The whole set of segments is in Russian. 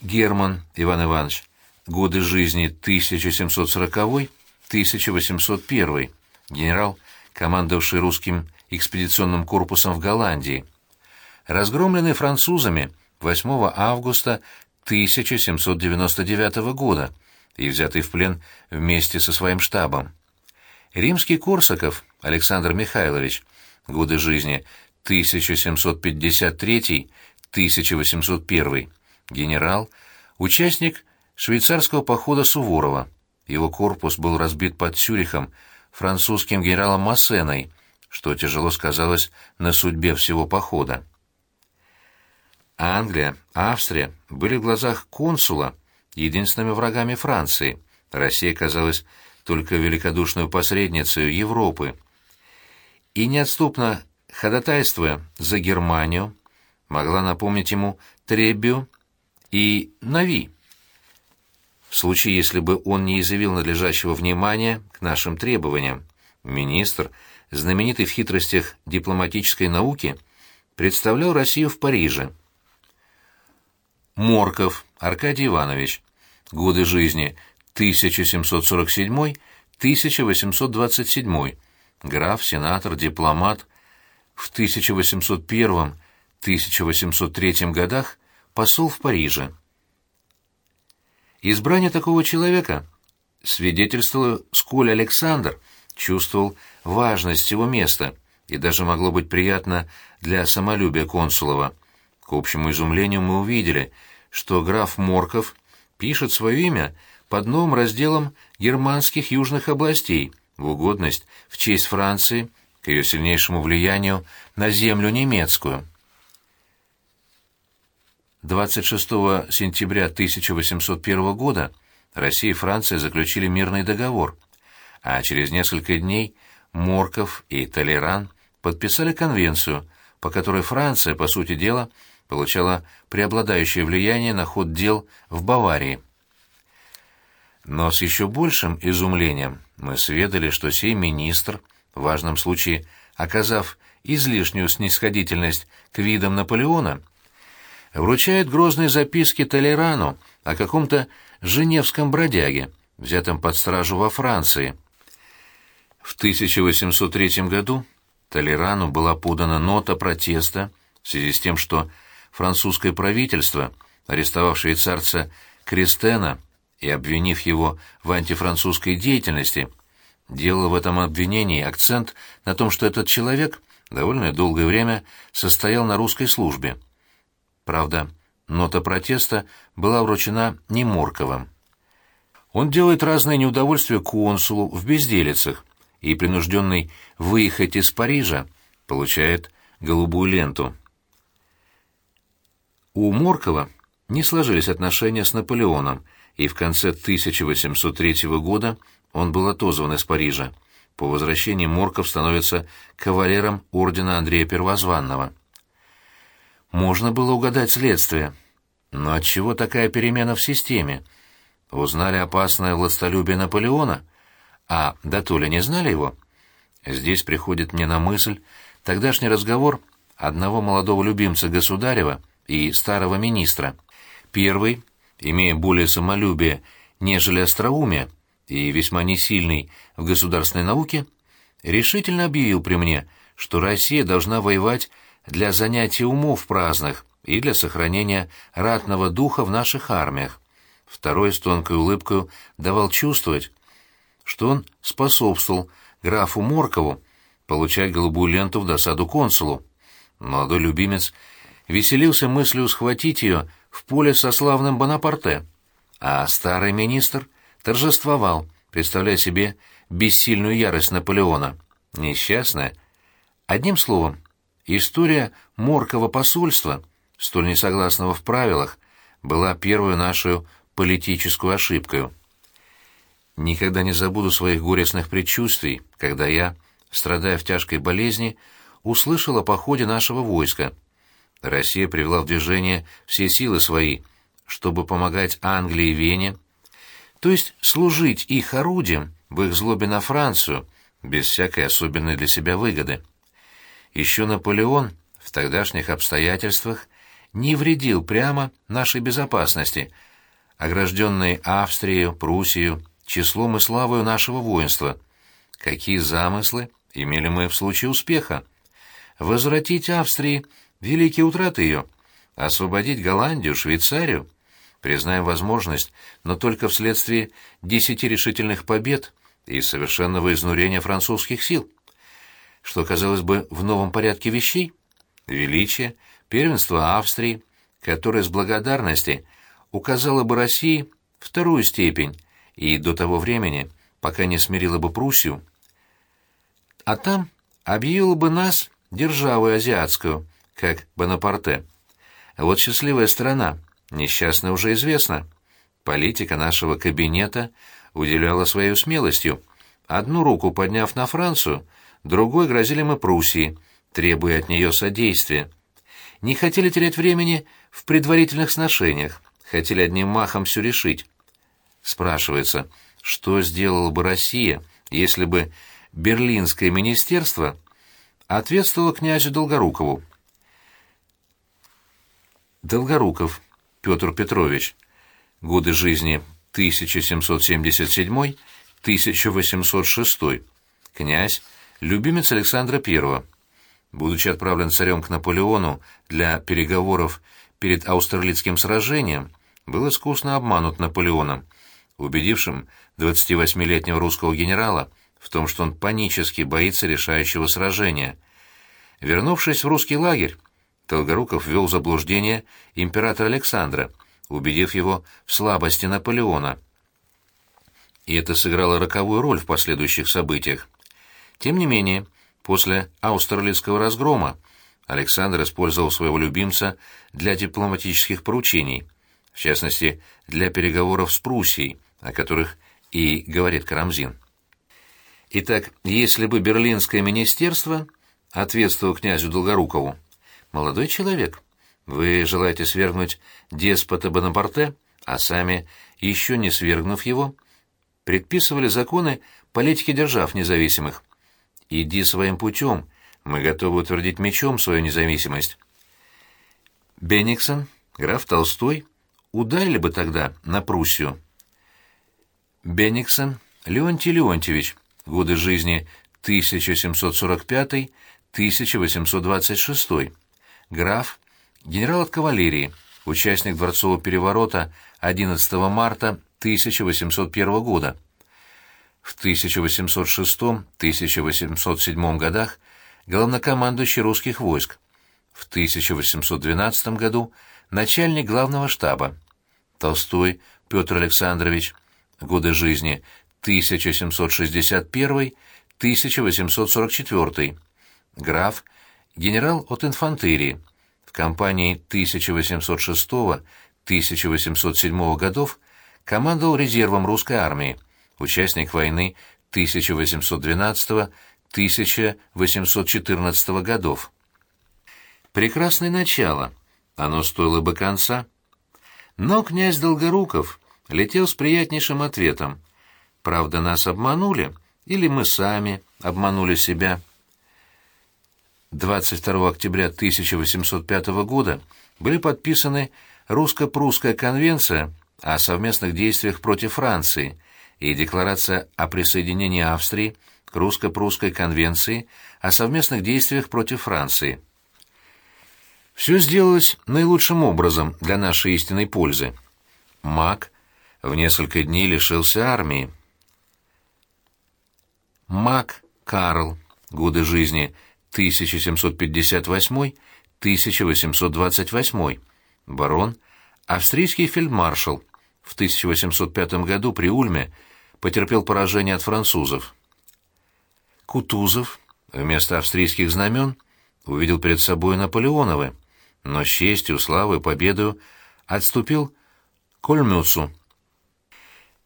Герман Иван Иванович. Годы жизни 1740-1801. Генерал, командовавший русским экспедиционным корпусом в Голландии. Разгромленный французами 8 августа 1799 года и взятый в плен вместе со своим штабом. Римский Корсаков Александр Михайлович. Годы жизни 1753-1801. Генерал, участник швейцарского похода Суворова. Его корпус был разбит под Цюрихом французским генералом Массеной, что тяжело сказалось на судьбе всего похода. Англия, Австрия были в глазах консула единственными врагами Франции. Россия казалась только великодушной посредницей Европы. И неотступно ходатайствуя за Германию, могла напомнить ему Требию и Нави. В случае, если бы он не изъявил надлежащего внимания к нашим требованиям, министр, знаменитый в хитростях дипломатической науки, представлял Россию в Париже. Морков Аркадий Иванович. Годы жизни 1747-1827. Граф, сенатор, дипломат. В 1801-1803 годах посол в Париже. Избрание такого человека свидетельствовало, сколь Александр чувствовал важность его места, и даже могло быть приятно для самолюбия Консулова. К общему изумлению мы увидели, что граф Морков пишет свое имя под новым разделом германских южных областей в угодность в честь Франции к ее сильнейшему влиянию на землю немецкую. 26 сентября 1801 года Россия и Франция заключили мирный договор, а через несколько дней Морков и Толеран подписали конвенцию, по которой Франция, по сути дела, получала преобладающее влияние на ход дел в Баварии. Но с еще большим изумлением мы сведали, что сей министр, в важном случае оказав излишнюю снисходительность к видам Наполеона, вручает грозные записки Толерану о каком-то женевском бродяге, взятом под стражу во Франции. В 1803 году Толерану была подана нота протеста в связи с тем, что французское правительство, арестовав швейцарца Кристена и обвинив его в антифранцузской деятельности, делало в этом обвинении акцент на том, что этот человек довольно долгое время состоял на русской службе. Правда, нота протеста была вручена не Морковым. Он делает разные неудовольствия консулу в безделицах и, принужденный выехать из Парижа, получает голубую ленту. У Моркова не сложились отношения с Наполеоном, и в конце 1803 года он был отозван из Парижа. По возвращении Морков становится кавалером ордена Андрея Первозванного. Можно было угадать следствие. Но отчего такая перемена в системе? Узнали опасное властолюбие Наполеона? А да то ли не знали его? Здесь приходит мне на мысль тогдашний разговор одного молодого любимца государева и старого министра. Первый, имея более самолюбие, нежели остроумие, и весьма несильный в государственной науке, решительно объявил при мне, что Россия должна воевать для занятия умов праздных и для сохранения ратного духа в наших армиях. Второй с тонкой улыбкой давал чувствовать, что он способствовал графу Моркову получать голубую ленту в досаду консулу. Молодой любимец веселился мыслью схватить ее в поле со славным Бонапарте, а старый министр торжествовал, представляя себе бессильную ярость Наполеона. Несчастная. Одним словом, История Моркова посольства, столь несогласного в правилах, была первой нашу политическую ошибкой. Никогда не забуду своих горестных предчувствий, когда я, страдая в тяжкой болезни, услышал о походе нашего войска. Россия привела в движение все силы свои, чтобы помогать Англии и Вене, то есть служить их орудием в их злобе на Францию, без всякой особенной для себя выгоды. Еще Наполеон в тогдашних обстоятельствах не вредил прямо нашей безопасности, огражденной Австрией, Пруссией, числом и славою нашего воинства. Какие замыслы имели мы в случае успеха? Возвратить Австрии великие утраты ее, освободить Голландию, Швейцарию, признаем возможность, но только вследствие десяти решительных побед и совершенного изнурения французских сил. Что, казалось бы, в новом порядке вещей? Величие, первенство Австрии, которое с благодарности указало бы России вторую степень и до того времени, пока не смирило бы Пруссию, а там объявило бы нас державой азиатскую, как Бонапарте. Вот счастливая страна, несчастная уже известна. Политика нашего кабинета уделяла своей смелостью. Одну руку подняв на Францию, другой грозили мы Пруссии, требуя от нее содействия. Не хотели терять времени в предварительных сношениях, хотели одним махом все решить. Спрашивается, что сделала бы Россия, если бы Берлинское министерство ответствовало князю Долгорукову? Долгоруков Петр Петрович. Годы жизни 1777-1806. Князь, любимец Александра I. Будучи отправлен царем к Наполеону для переговоров перед Аустерлицким сражением, был искусно обманут Наполеоном, убедившим 28-летнего русского генерала в том, что он панически боится решающего сражения. Вернувшись в русский лагерь, Долгоруков ввел в заблуждение императора Александра, убедив его в слабости Наполеона. И это сыграло роковую роль в последующих событиях. Тем не менее, после Аустерлицкого разгрома Александр использовал своего любимца для дипломатических поручений, в частности, для переговоров с Пруссией, о которых и говорит Карамзин. Итак, если бы Берлинское министерство ответствовало князю Долгорукову, «Молодой человек, вы желаете свергнуть деспота Бонапарте, а сами, еще не свергнув его, предписывали законы политики держав независимых. Иди своим путем, мы готовы утвердить мечом свою независимость». Бенниксон, граф Толстой, ударили бы тогда на Пруссию. Бенниксон Леонтий Леонтьевич, годы жизни 1745-1826 граф, генерал от кавалерии, участник дворцового переворота 11 марта 1801 года. В 1806-1807 годах главнокомандующий русских войск. В 1812 году начальник главного штаба. Толстой Петр Александрович. Годы жизни 1761-1844. Граф генерал от инфантерии. В кампании 1806-1807 годов командовал резервом русской армии, участник войны 1812-1814 годов. Прекрасное начало, оно стоило бы конца. Но князь Долгоруков летел с приятнейшим ответом. Правда, нас обманули, или мы сами обманули себя. 22 октября 1805 года были подписаны Русско-Прусская конвенция о совместных действиях против Франции и Декларация о присоединении Австрии к Русско-Прусской конвенции о совместных действиях против Франции. Все сделалось наилучшим образом для нашей истинной пользы. Мак в несколько дней лишился армии. Мак Карл, годы жизни – 1758-1828, барон, австрийский фельдмаршал, в 1805 году при Ульме потерпел поражение от французов. Кутузов вместо австрийских знамен увидел перед собой Наполеоновы, но с честью, славой, победою отступил к Ольмюцу.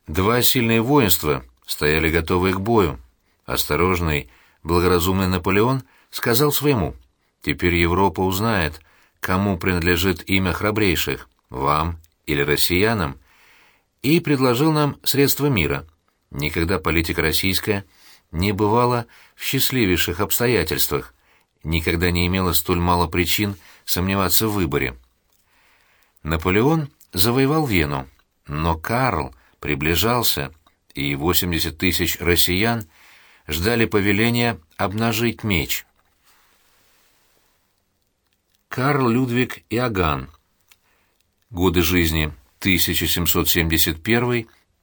Два сильные воинства стояли готовые к бою. Осторожный, благоразумный Наполеон сказал своему, «Теперь Европа узнает, кому принадлежит имя храбрейших, вам или россиянам, и предложил нам средства мира. Никогда политика российская не бывала в счастливейших обстоятельствах, никогда не имела столь мало причин сомневаться в выборе. Наполеон завоевал Вену, но Карл приближался, и 80 тысяч россиян ждали повеления обнажить меч. Карл Людвиг Иоганн. Годы жизни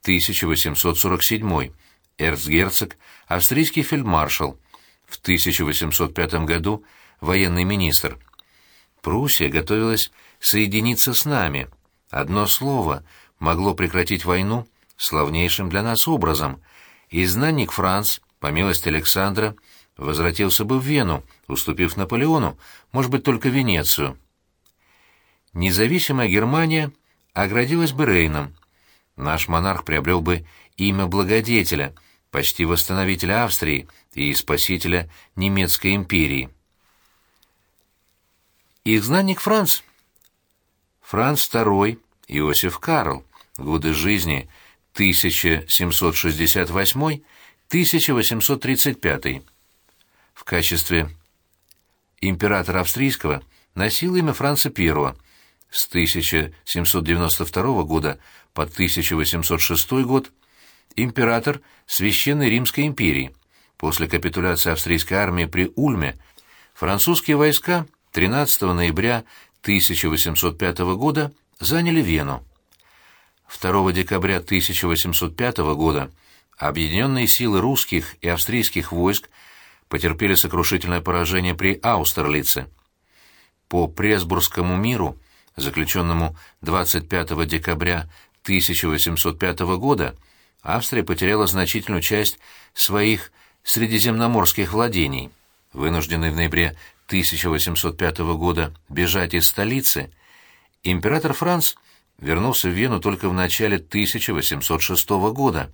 1771-1847. Эрцгерцог, австрийский фельдмаршал. В 1805 году военный министр. Пруссия готовилась соединиться с нами. Одно слово могло прекратить войну славнейшим для нас образом. Изгнанник Франц, по милости Александра, возвратился бы в Вену, уступив Наполеону, может быть, только Венецию. Независимая Германия оградилась бы Рейном. Наш монарх приобрел бы имя благодетеля, почти восстановителя Австрии и спасителя немецкой империи. Изгнанник Франц. Франц II, Иосиф Карл, годы жизни 1768-1835 в качестве императора австрийского носил имя Франца I с 1792 года по 1806 год император Священной Римской империи. После капитуляции австрийской армии при Ульме французские войска 13 ноября 1805 года заняли Вену. 2 декабря 1805 года объединенные силы русских и австрийских войск потерпели сокрушительное поражение при Аустерлице. По Пресбургскому миру, заключенному 25 декабря 1805 года, Австрия потеряла значительную часть своих средиземноморских владений. Вынужденный в ноябре 1805 года бежать из столицы, император Франц вернулся в Вену только в начале 1806 года.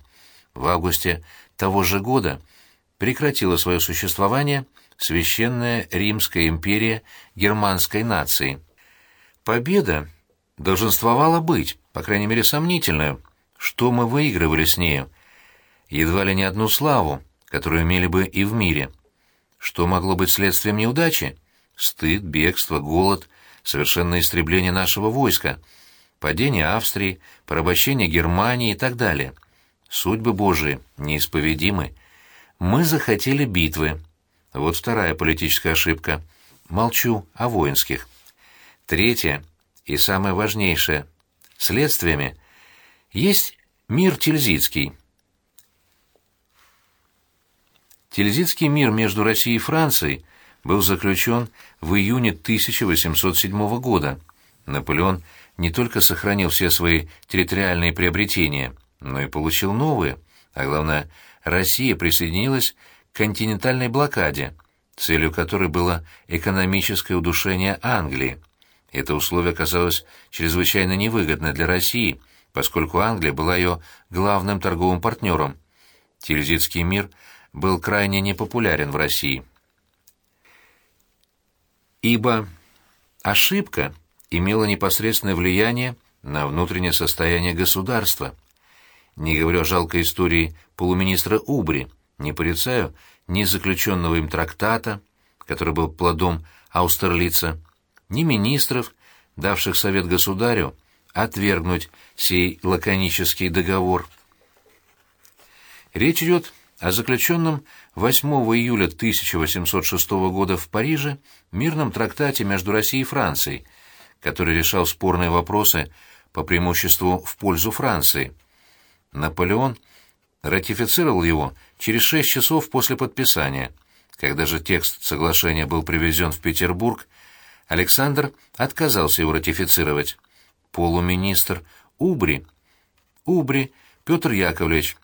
В августе того же года – прекратила свое существование Священная Римская империя германской нации. Победа долженствовала быть, по крайней мере, сомнительную. Что мы выигрывали с нею? Едва ли не одну славу, которую имели бы и в мире. Что могло быть следствием неудачи? Стыд, бегство, голод, совершенное истребление нашего войска, падение Австрии, порабощение Германии и так далее. Судьбы Божии неисповедимы. Мы захотели битвы. Вот вторая политическая ошибка. Молчу о воинских. Третье и самое важнейшее. Следствиями есть мир Тильзитский. Тильзитский мир между Россией и Францией был заключен в июне 1807 года. Наполеон не только сохранил все свои территориальные приобретения, но и получил новые, а главное – Россия присоединилась к континентальной блокаде, целью которой было экономическое удушение Англии. Это условие оказалось чрезвычайно невыгодно для России, поскольку Англия была ее главным торговым партнером. Тильзитский мир был крайне непопулярен в России. Ибо ошибка имела непосредственное влияние на внутреннее состояние государства – не говорю о жалкой истории полуминистра Убри, не порицаю ни заключенного им трактата, который был плодом Аустерлица, ни министров, давших совет государю отвергнуть сей лаконический договор. Речь идет о заключенном 8 июля 1806 года в Париже мирном трактате между Россией и Францией, который решал спорные вопросы по преимуществу в пользу Франции – Наполеон ратифицировал его через шесть часов после подписания. Когда же текст соглашения был привезен в Петербург, Александр отказался его ратифицировать. Полуминистр Убри, Убри Петр Яковлевич,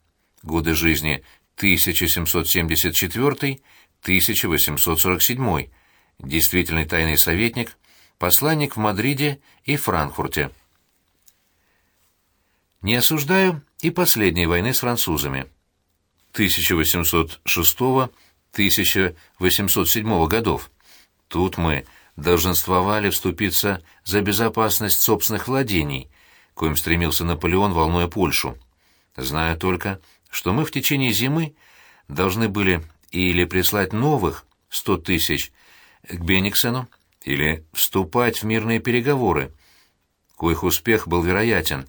годы жизни 1774-1847, действительный тайный советник, посланник в Мадриде и Франкфурте. Не осуждаю и последней войны с французами 1806-1807 годов. Тут мы долженствовали вступиться за безопасность собственных владений, коим стремился Наполеон, волнуя Польшу. Знаю только, что мы в течение зимы должны были или прислать новых сто тысяч к Бениксену, или вступать в мирные переговоры, коих успех был вероятен.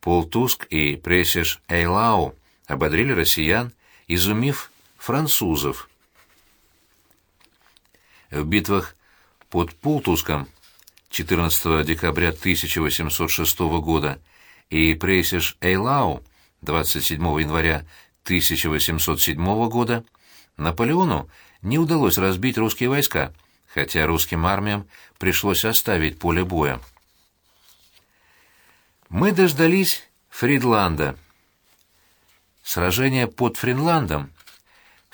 Пол Туск и Пресиш Эйлау ободрили россиян, изумив французов. В битвах под Пултуском 14 декабря 1806 года и Пресиш Эйлау 27 января 1807 года Наполеону не удалось разбить русские войска, хотя русским армиям пришлось оставить поле боя. Мы дождались Фридланда. Сражение под Фринландом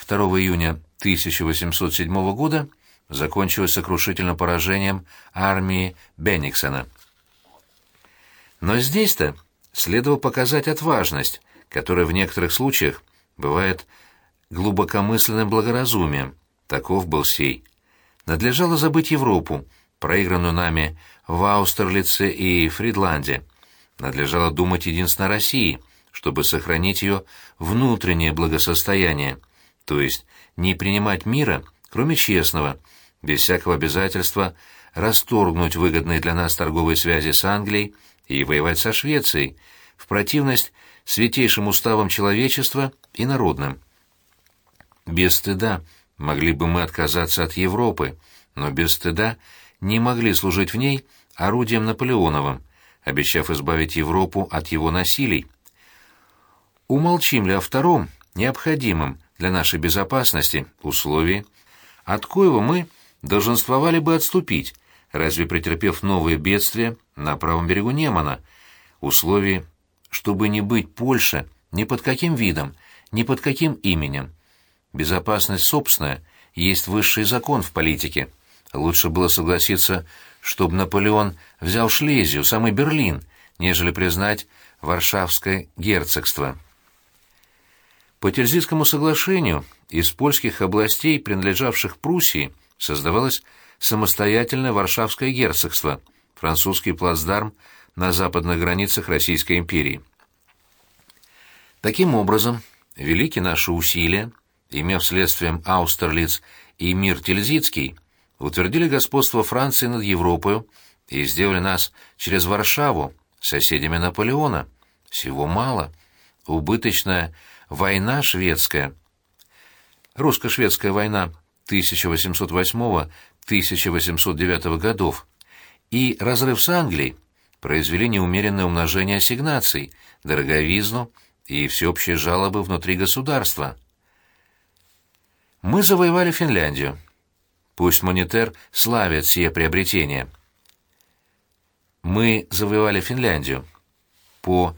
2 июня 1807 года закончилось сокрушительным поражением армии Бенниксена. Но здесь-то следовало показать отважность, которая в некоторых случаях бывает глубокомысленным благоразумием. Таков был сей. Надлежало забыть Европу, проигранную нами в Аустерлице и Фридланде. Надлежало думать единственно о России, чтобы сохранить ее внутреннее благосостояние, то есть не принимать мира, кроме честного, без всякого обязательства расторгнуть выгодные для нас торговые связи с Англией и воевать со Швецией, в противность святейшим уставам человечества и народным. Без стыда могли бы мы отказаться от Европы, но без стыда не могли служить в ней орудием Наполеоновым, обещав избавить Европу от его насилий. Умолчим ли о втором, необходимом для нашей безопасности, условии, от коего мы долженствовали бы отступить, разве претерпев новые бедствия на правом берегу Немана, условии, чтобы не быть Польше ни под каким видом, ни под каким именем. Безопасность собственная есть высший закон в политике. Лучше было согласиться, чтобы Наполеон взял Шлезию, самый Берлин, нежели признать Варшавское герцогство. По Тильзитскому соглашению из польских областей, принадлежавших Пруссии, создавалось самостоятельное Варшавское герцогство, французский плацдарм на западных границах Российской империи. Таким образом, велики наши усилия, имев следствием Аустерлиц и мир Тильзитский, утвердили господство Франции над Европой и сделали нас через Варшаву соседями Наполеона. Всего мало. Убыточная война шведская. Русско-шведская война 1808-1809 годов и разрыв с Англией произвели неумеренное умножение ассигнаций, дороговизну и всеобщие жалобы внутри государства. Мы завоевали Финляндию. Пусть монетер славит сие приобретение. Мы завоевали Финляндию. По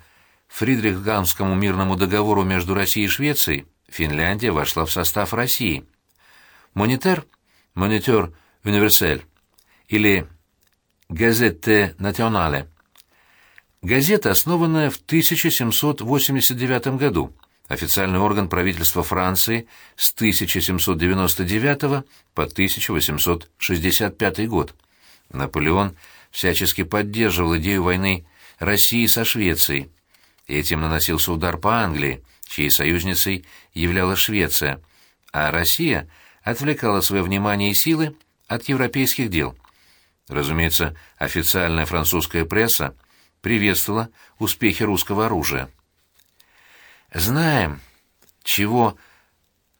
Фридрихганскому мирному договору между Россией и Швецией Финляндия вошла в состав России. Монетер, монетер универсель или «Газетте национале». Газета, основанная в 1789 году, официальный орган правительства Франции с 1799 по 1865 год. Наполеон всячески поддерживал идею войны России со Швецией. Этим наносился удар по Англии, чьей союзницей являлась Швеция, а Россия отвлекала свое внимание и силы от европейских дел. Разумеется, официальная французская пресса приветствовала успехи русского оружия. Знаем, чего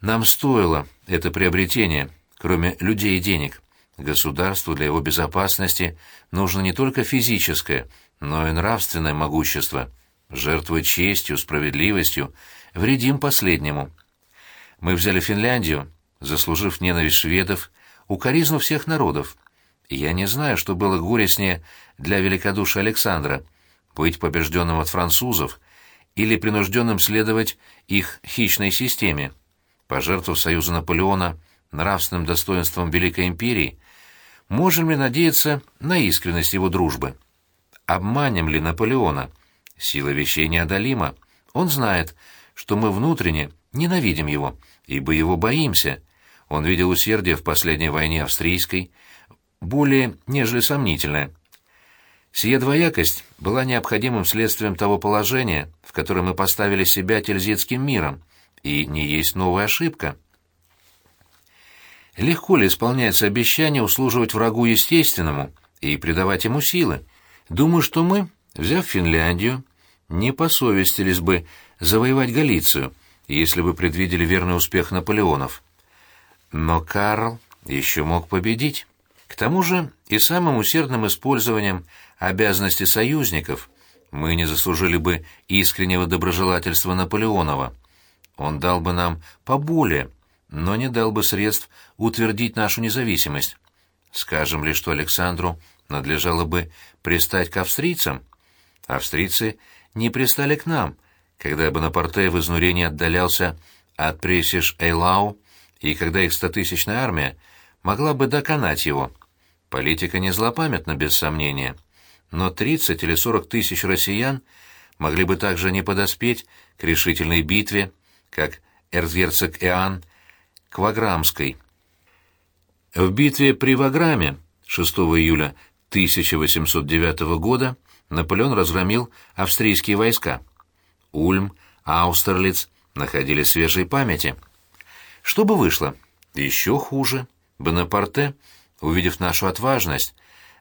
нам стоило это приобретение, кроме людей и денег. Государству для его безопасности нужно не только физическое, но и нравственное могущество. Жертвуя честью, справедливостью, вредим последнему. Мы взяли Финляндию, заслужив ненависть шведов, укоризну всех народов, я не знаю, что было горестнее для великодушия Александра — быть побежденным от французов или принужденным следовать их хищной системе. Пожертвовав союзу Наполеона нравственным достоинством Великой Империи, можем ли надеяться на искренность его дружбы? Обманем ли Наполеона? Сила вещей неодолима. Он знает, что мы внутренне ненавидим его, ибо его боимся. Он видел усердие в последней войне австрийской, более нежели сомнительная. Сия двоякость была необходимым следствием того положения, в котором мы поставили себя тильзитским миром, и не есть новая ошибка. Легко ли исполняется обещание услуживать врагу естественному и придавать ему силы? Думаю, что мы, взяв Финляндию, не посовестились бы завоевать Галицию, если бы предвидели верный успех Наполеонов. Но Карл еще мог победить. К тому же и самым усердным использованием обязанностей союзников мы не заслужили бы искреннего доброжелательства Наполеонова. Он дал бы нам поболее, но не дал бы средств утвердить нашу независимость. Скажем ли, что Александру надлежало бы пристать к австрийцам? Австрийцы не пристали к нам, когда Бонапарте в изнурении отдалялся от Пресиш-Эйлау, и когда их стотысячная армия могла бы доконать его. Политика не злопамятна, без сомнения, но 30 или 40 тысяч россиян могли бы также не подоспеть к решительной битве, как эрцгерцог Иоанн к Ваграмской. В битве при Ваграме 6 июля 1809 года Наполеон разгромил австрийские войска. Ульм, Аустерлиц находились в свежей памяти. Что бы вышло? Еще хуже. Бонапарте, увидев нашу отважность,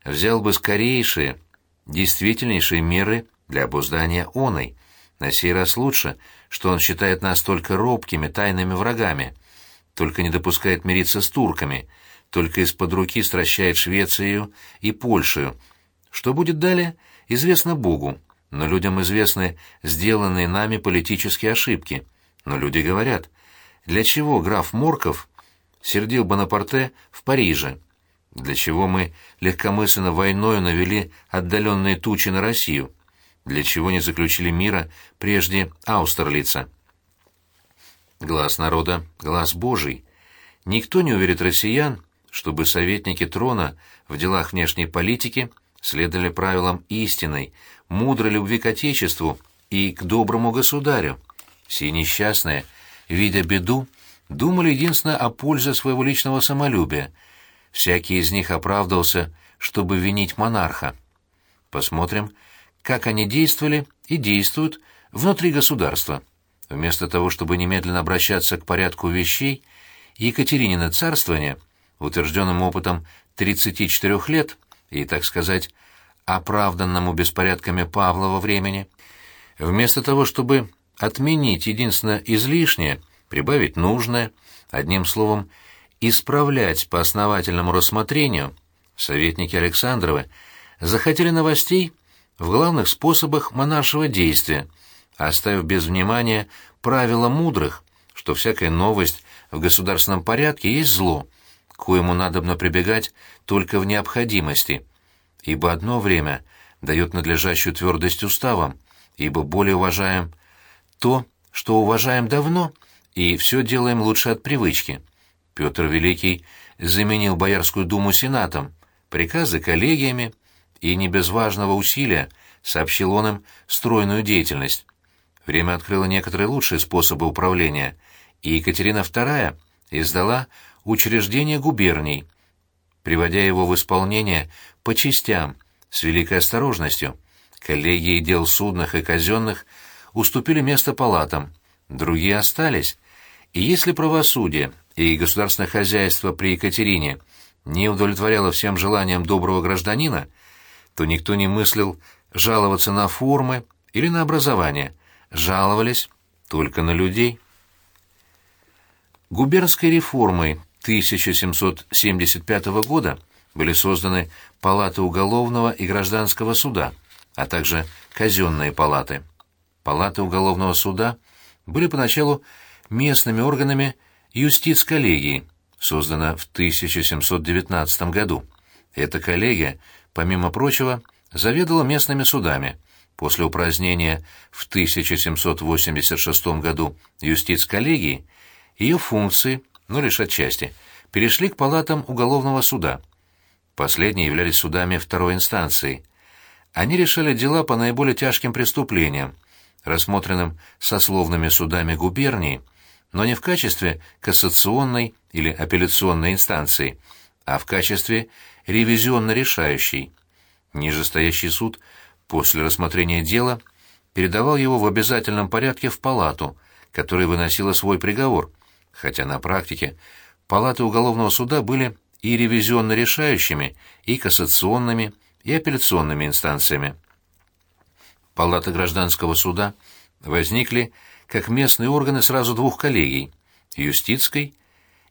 взял бы скорейшие, действительнейшие меры для обуздания оной. На сей раз лучше, что он считает нас только робкими, тайными врагами, только не допускает мириться с турками, только из-под руки стращает Швецию и Польшу. Что будет далее, известно Богу, но людям известны сделанные нами политические ошибки. Но люди говорят, для чего граф Морков сердил Бонапарте в Париже? Для чего мы легкомысленно войною навели отдаленные тучи на Россию? Для чего не заключили мира прежде Аустерлица? Глаз народа — глаз Божий. Никто не уверит россиян, чтобы советники трона в делах внешней политики следовали правилам истинной, мудрой любви к Отечеству и к доброму государю. Все несчастные, видя беду, думали единственно о пользе своего личного самолюбия. Всякий из них оправдывался, чтобы винить монарха. Посмотрим, как они действовали и действуют внутри государства. Вместо того, чтобы немедленно обращаться к порядку вещей, Екатеринина царствование, утвержденным опытом 34 лет и, так сказать, оправданному беспорядками Павлова времени, вместо того, чтобы отменить единственно излишнее, прибавить нужное, одним словом, исправлять по основательному рассмотрению, советники Александровы захотели новостей в главных способах монаршего действия, оставив без внимания правила мудрых, что всякая новость в государственном порядке есть зло, коему надобно прибегать только в необходимости, ибо одно время дает надлежащую твердость уставам, ибо более уважаем то, что уважаем давно, и все делаем лучше от привычки. Петр Великий заменил Боярскую думу сенатом, приказы коллегиями, и не без важного усилия сообщил он им стройную деятельность. Время открыло некоторые лучшие способы управления, и Екатерина II издала учреждение губерний, приводя его в исполнение по частям, с великой осторожностью. Коллегии дел судных и казенных уступили место палатам, другие остались, и если правосудие и государственное хозяйство при Екатерине не удовлетворяло всем желаниям доброго гражданина, то никто не мыслил жаловаться на формы или на образование, жаловались только на людей. Губернской реформой 1775 года были созданы палаты уголовного и гражданского суда, а также казенные палаты. Палаты уголовного суда были поначалу местными органами юстиц-коллегии, создана в 1719 году. Эта коллегия, помимо прочего, заведовала местными судами. После упразднения в 1786 году юстиц-коллегии ее функции, но лишь отчасти, перешли к палатам уголовного суда. Последние являлись судами второй инстанции. Они решали дела по наиболее тяжким преступлениям, рассмотренным сословными судами губернии, но не в качестве кассационной или апелляционной инстанции, а в качестве ревизионно-решающей. Нижестоящий суд после рассмотрения дела передавал его в обязательном порядке в палату, которая выносила свой приговор, хотя на практике палаты уголовного суда были и ревизионно-решающими, и кассационными, и апелляционными инстанциями. Палаты гражданского суда возникли как местные органы сразу двух коллегий – юстицкой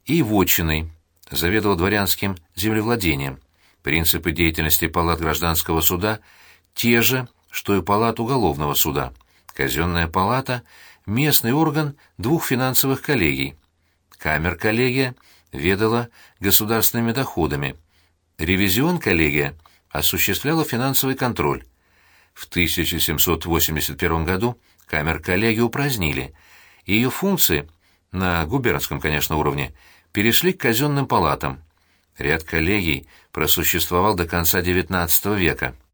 и вотчиной, заведовал дворянским землевладением. Принципы деятельности палат гражданского суда те же, что и палат уголовного суда. Казенная палата – местный орган двух финансовых коллегий. Камер-коллегия ведала государственными доходами. Ревизион-коллегия осуществляла финансовый контроль. В 1781 году камер-коллегию упразднили, и ее функции, на губернском, конечно, уровне, перешли к казенным палатам. Ряд коллегий просуществовал до конца XIX века –